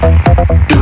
Do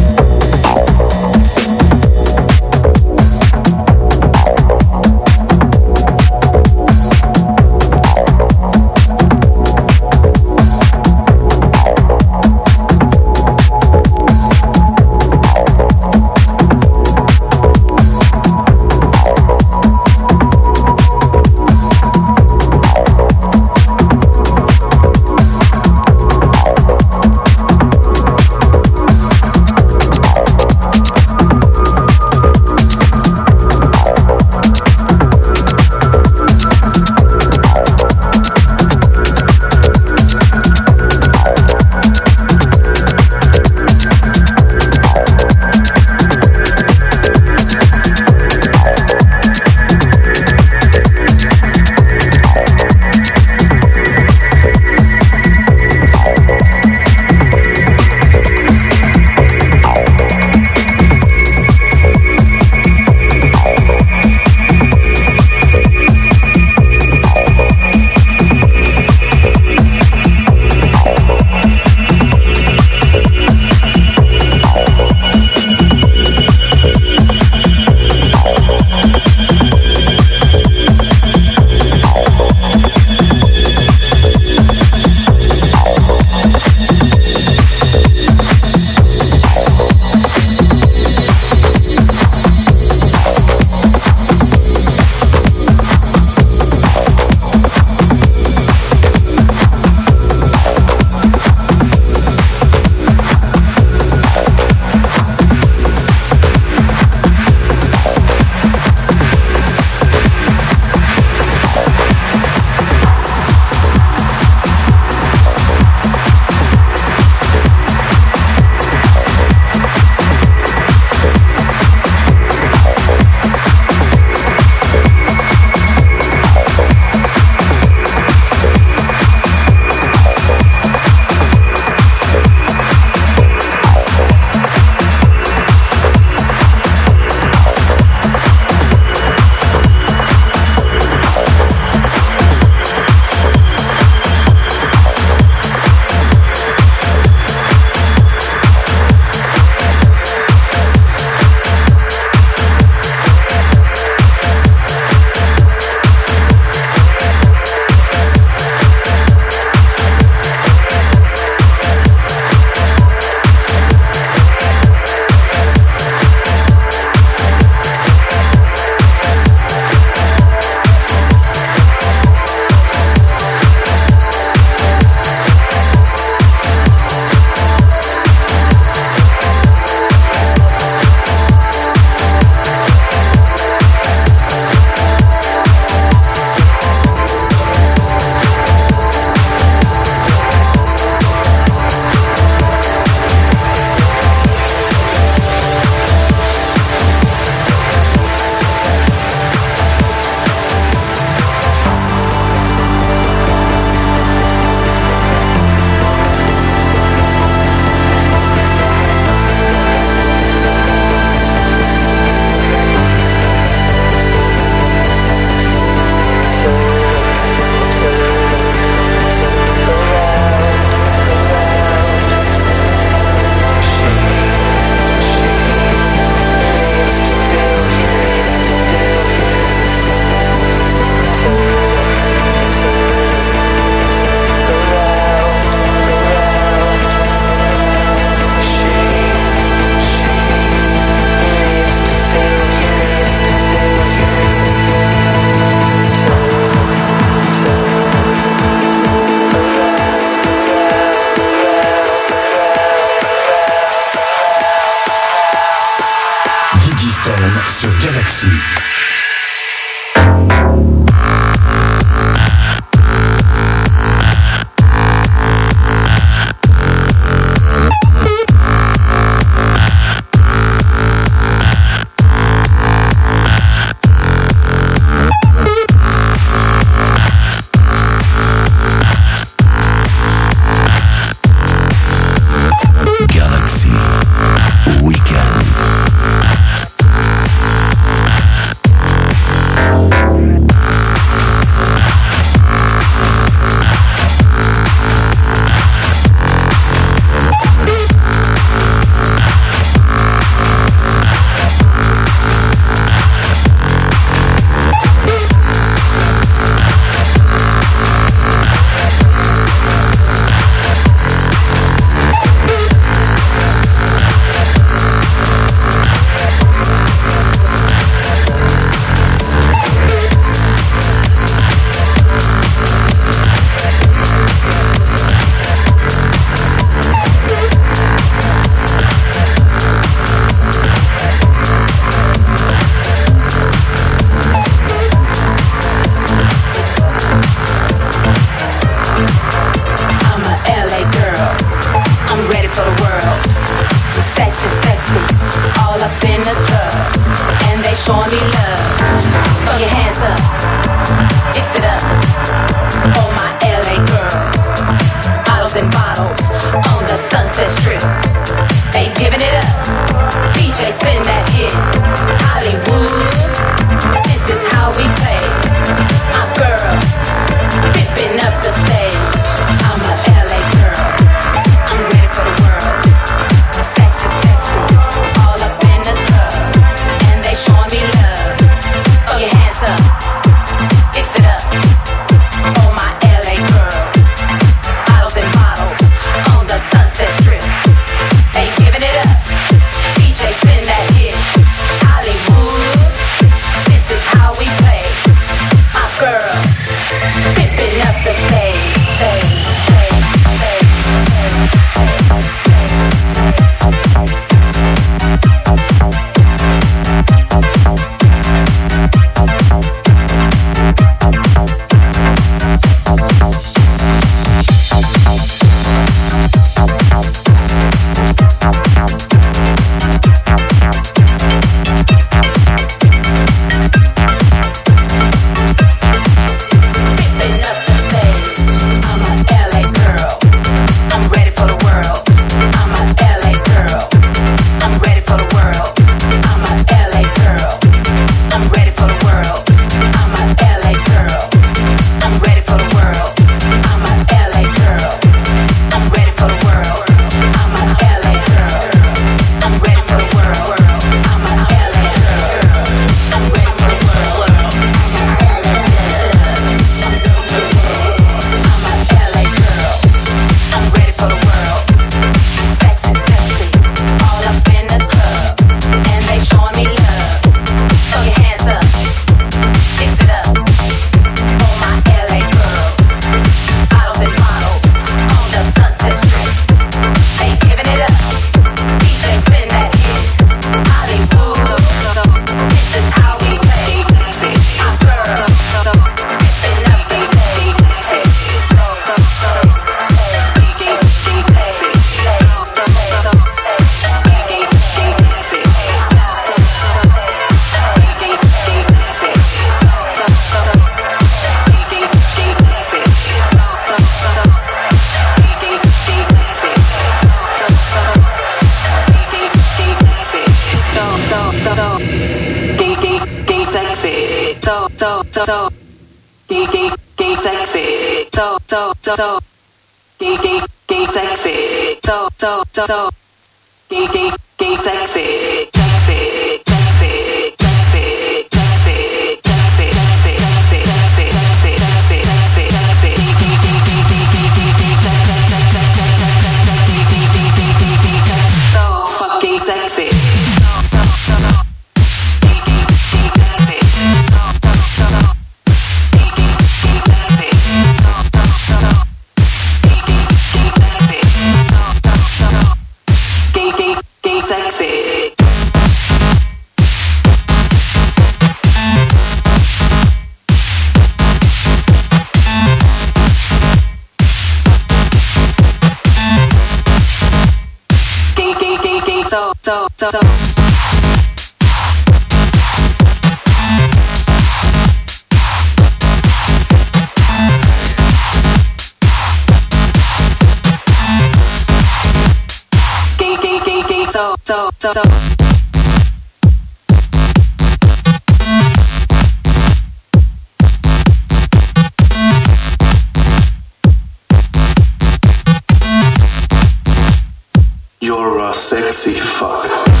You're a sexy fuck.